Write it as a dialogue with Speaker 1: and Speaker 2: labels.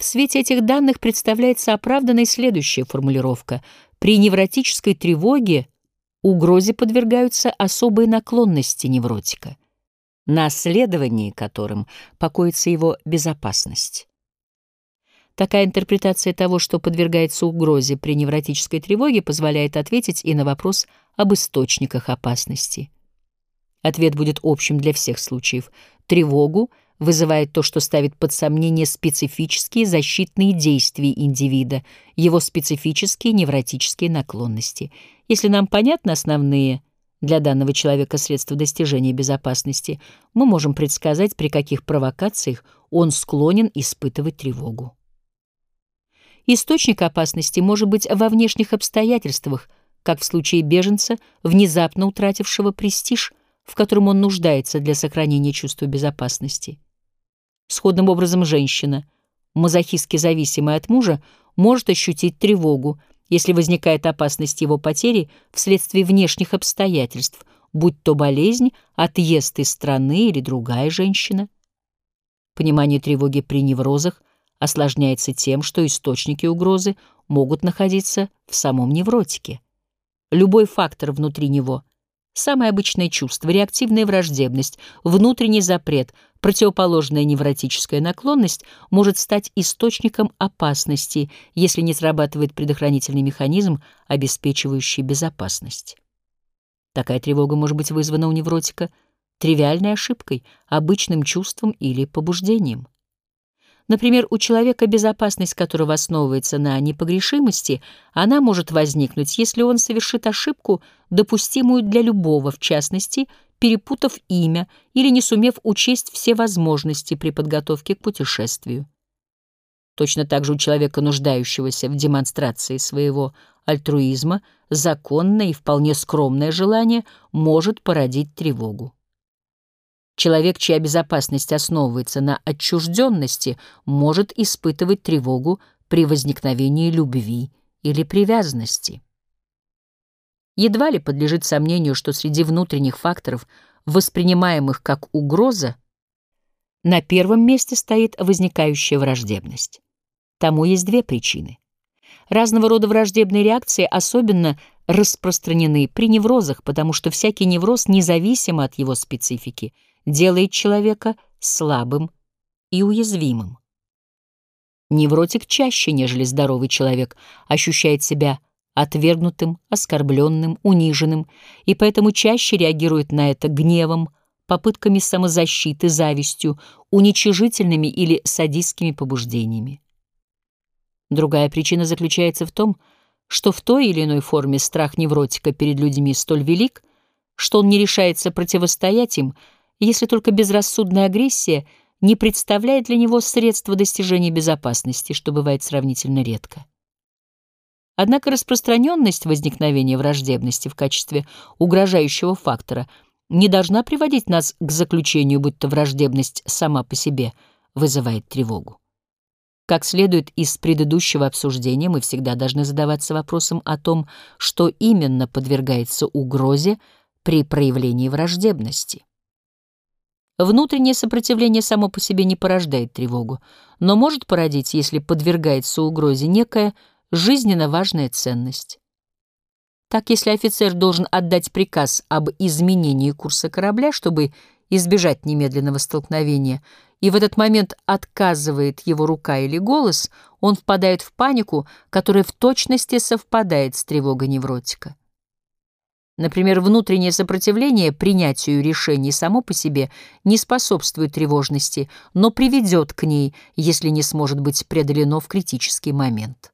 Speaker 1: В свете этих данных представляется оправданной следующая формулировка. При невротической тревоге угрозе подвергаются особые наклонности невротика, на следовании которым покоится его безопасность. Такая интерпретация того, что подвергается угрозе при невротической тревоге, позволяет ответить и на вопрос об источниках опасности. Ответ будет общим для всех случаев. Тревогу вызывает то, что ставит под сомнение специфические защитные действия индивида, его специфические невротические наклонности. Если нам понятны основные для данного человека средства достижения безопасности, мы можем предсказать, при каких провокациях он склонен испытывать тревогу. Источник опасности может быть во внешних обстоятельствах, как в случае беженца, внезапно утратившего престиж, в котором он нуждается для сохранения чувства безопасности. Сходным образом женщина, мазохистски зависимая от мужа, может ощутить тревогу, если возникает опасность его потери вследствие внешних обстоятельств, будь то болезнь, отъезд из страны или другая женщина. Понимание тревоги при неврозах осложняется тем, что источники угрозы могут находиться в самом невротике. Любой фактор внутри него Самое обычное чувство, реактивная враждебность, внутренний запрет, противоположная невротическая наклонность может стать источником опасности, если не срабатывает предохранительный механизм, обеспечивающий безопасность. Такая тревога может быть вызвана у невротика тривиальной ошибкой, обычным чувством или побуждением. Например, у человека, безопасность которого основывается на непогрешимости, она может возникнуть, если он совершит ошибку, допустимую для любого, в частности, перепутав имя или не сумев учесть все возможности при подготовке к путешествию. Точно так же у человека, нуждающегося в демонстрации своего альтруизма, законное и вполне скромное желание может породить тревогу. Человек, чья безопасность основывается на отчужденности, может испытывать тревогу при возникновении любви или привязанности. Едва ли подлежит сомнению, что среди внутренних факторов, воспринимаемых как угроза, на первом месте стоит возникающая враждебность. Тому есть две причины. Разного рода враждебные реакции особенно распространены при неврозах, потому что всякий невроз, независимо от его специфики, делает человека слабым и уязвимым. Невротик чаще, нежели здоровый человек, ощущает себя отвергнутым, оскорбленным, униженным, и поэтому чаще реагирует на это гневом, попытками самозащиты, завистью, уничижительными или садистскими побуждениями. Другая причина заключается в том, что в той или иной форме страх невротика перед людьми столь велик, что он не решается противостоять им, если только безрассудная агрессия не представляет для него средства достижения безопасности, что бывает сравнительно редко. Однако распространенность возникновения враждебности в качестве угрожающего фактора не должна приводить нас к заключению, будто враждебность сама по себе вызывает тревогу. Как следует из предыдущего обсуждения, мы всегда должны задаваться вопросом о том, что именно подвергается угрозе при проявлении враждебности. Внутреннее сопротивление само по себе не порождает тревогу, но может породить, если подвергается угрозе некая жизненно важная ценность. Так, если офицер должен отдать приказ об изменении курса корабля, чтобы избежать немедленного столкновения, и в этот момент отказывает его рука или голос, он впадает в панику, которая в точности совпадает с тревогой невротика. Например, внутреннее сопротивление принятию решений само по себе не способствует тревожности, но приведет к ней, если не сможет быть преодолено в критический момент.